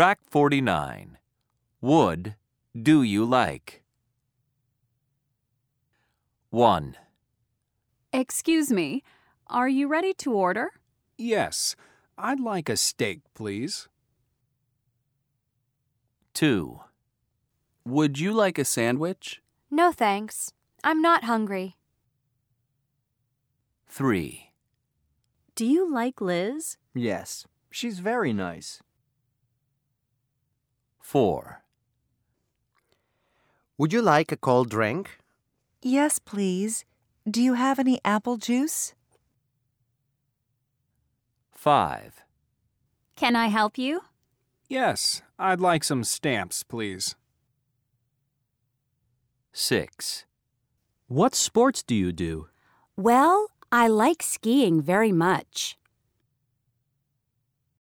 Track 49. Would do you like? 1, Excuse me, are you ready to order? Yes, I'd like a steak, please. 2, Would you like a sandwich? No thanks. I'm not hungry. 3, Do you like Liz? Yes, she's very nice. 4, Would you like a cold drink? Yes, please. Do you have any apple juice? 5, Can I help you? Yes, I'd like some stamps, please. 6, What sports do you do? Well, I like skiing very much.